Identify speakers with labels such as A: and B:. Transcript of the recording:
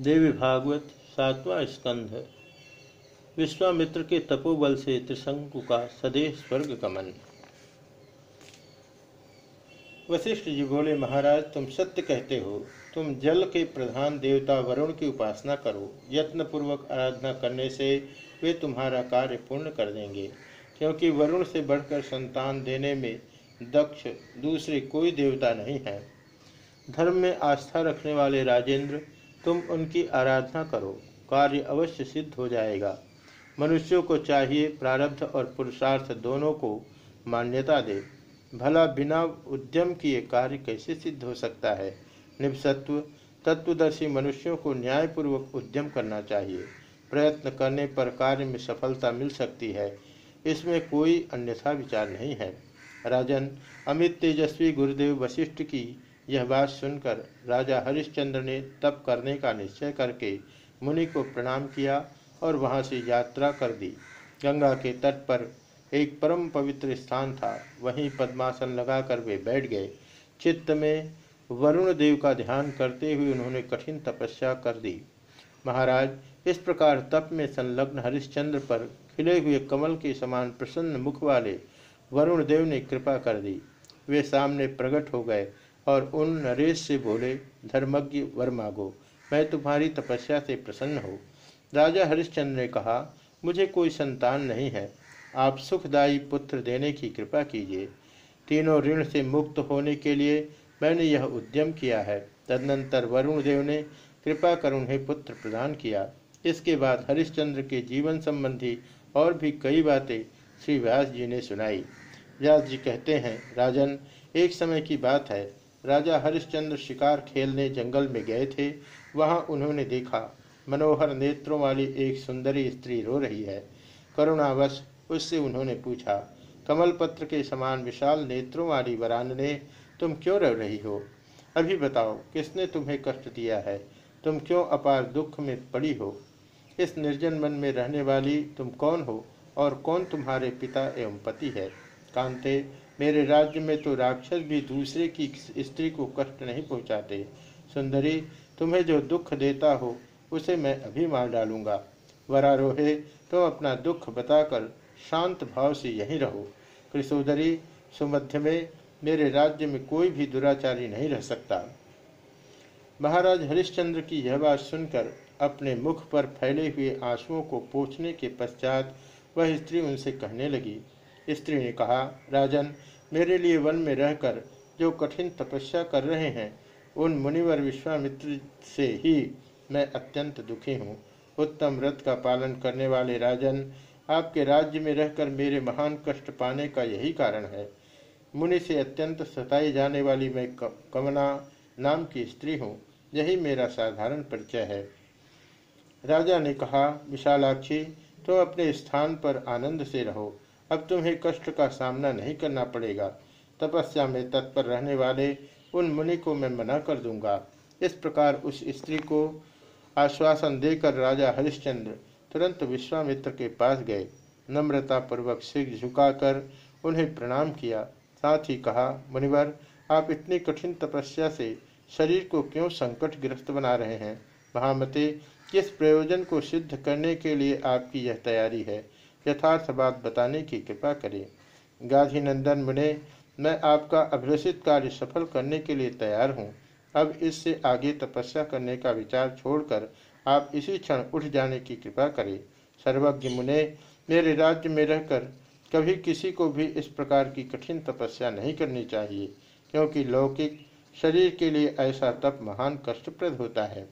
A: देवी भागवत सातवां स्कंध विश्वामित्र के तपोबल से त्रिशंकु का सदैव स्वर्ग गमन। वशिष्ठ जी बोले, महाराज, तुम सत्य कहते हो। तुम जल के प्रधान देवता वरुण की उपासना करो। यत्न पूर्वक आराधना करने से वे तुम्हारा कार्य पूर्ण कर देंगे। क्योंकि वरुण से बढ़कर संतान देने में दक्ष दूसरे कोई देवता नहीं है। धर्म में आस्था रखने वाले राजेंद्र तुम उनकी आराधना करो। कार्य अवश्य सिद्ध हो जाएगा। मनुष्यों को चाहिए प्रारब्ध और पुरुषार्थ दोनों को मान्यता दे। भला बिना उद्यम किए कार्य कैसे सिद्ध हो सकता है? निपसत्व, तत्वदर्शी मनुष्यों को न्यायपूर्वक उद्यम करना चाहिए। प्रयत्न करने पर कार्य में सफलता मिल सकती है। इसमें कोई अन्यथा विचार नहीं है। राजन, अमित तेजस्वी गुरुदेव वशिष्ठ की यह बात सुनकर राजा हरिश्चंद्र ने तप करने का निश्चय करके मुनि को प्रणाम किया और वहाँ से यात्रा कर दी। गंगा के तट पर एक परम पवित्र स्थान था। वहीं पद्मासन लगाकर वे बैठ गए। चित्त में वरुण देव का ध्यान करते हुए उन्होंने कठिन तपस्या कर दी। महाराज, इस प्रकार तप में संलग्न हरिश्चंद्र पर खिले हुए कमल के समान प्रसन्न मुख वाले वरुण देव ने कृपा कर दी। वे सामने प्रकट हो गए और उन नरेश से बोले, धर्मज्ञ, वर मागो। मैं तुम्हारी तपस्या से प्रसन्न हो। राजा हरिश्चंद्र ने कहा, मुझे कोई संतान नहीं है। आप सुखदायी पुत्र देने की कृपा कीजिए। तीनों ऋण से मुक्त होने के लिए मैंने यह उद्यम किया है। तदनंतर वरुण देव ने कृपा कर उन्हें पुत्र प्रदान किया। इसके बाद हरिश्चंद्र के जीवन संबंधी और भी कई बातें श्री व्यास जी ने सुनाई। व्यास जी कहते हैं, राजन, एक समय की बात है। राजा हरिश्चंद्र शिकार खेलने जंगल में गए थे। वहाँ उन्होंने देखा, मनोहर नेत्रों वाली एक सुंदरी स्त्री रो रही है। करुणावश उससे उन्होंने पूछा कमल पत्र के समान विशाल नेत्रों वाली वरान ने तुम क्यों रो रही हो? अभी बताओ, किसने तुम्हें कष्ट दिया है? तुम क्यों अपार दुख में पड़ी हो? इस निर्जन मन में रहने वाली तुम कौन हो? और कौन तुम्हारे पिता एवं पति है? कांते मेरे राज्य में तो राक्षस भी दूसरे की स्त्री को कष्ट नहीं पहुंचाते। सुंदरी, तुम्हें जो दुख देता हो, उसे मैं अभी मार डालूँगा। वरारोहे, तुम तो अपना दुख बताकर शांत भाव से यहीं रहो। कृषोदरी सुमध्य में मेरे राज्य में कोई भी दुराचारी नहीं रह सकता। महाराज हरिश्चंद्र की यह बात सुनकर अपने मुख पर फैले हुए आंसुओं को पोछने के पश्चात वह स्त्री उनसे कहने लगी स्त्री ने कहा, राजन, मेरे लिए वन में रहकर जो कठिन तपस्या कर रहे हैं, उन मुनिवर विश्वामित्र से ही मैं अत्यंत दुखी हूँ। उत्तम व्रत का पालन करने वाले राजन, आपके राज्य में रहकर मेरे महान कष्ट पाने का यही कारण है। मुनि से अत्यंत सताई जाने वाली मैं कमना नाम की स्त्री हूँ, यही मेरा साधारण परिचय है। राजा ने कहा, विशालाक्षी तो अपने स्थान पर आनंद से रहो। अब तुम्हें कष्ट का सामना नहीं करना पड़ेगा। तपस्या में तत्पर रहने वाले उन मुनि को मैं मना कर दूँगा। इस प्रकार उस स्त्री को आश्वासन देकर राजा हरिश्चंद्र तुरंत विश्वामित्र के पास गए। नम्रता पूर्वक सिर झुकाकर उन्हें प्रणाम किया। साथ ही कहा, मुनिवर, आप इतनी कठिन तपस्या से शरीर को क्यों संकट ग्रस्त बना रहे हैं? महामते, किस प्रयोजन को सिद्ध करने के लिए आपकी यह तैयारी है? यथार्थ बात बताने की कृपा करें। गाधी नंदन मुने, मैं आपका अभिलषित कार्य सफल करने के लिए तैयार हूँ। अब इससे आगे तपस्या करने का विचार छोड़कर आप इसी क्षण उठ जाने की कृपा करें। सर्वज्ञ मुने, मेरे राज्य में रहकर कभी किसी को भी इस प्रकार की कठिन तपस्या नहीं करनी चाहिए, क्योंकि लौकिक शरीर के लिए ऐसा तप महान कष्टप्रद होता है।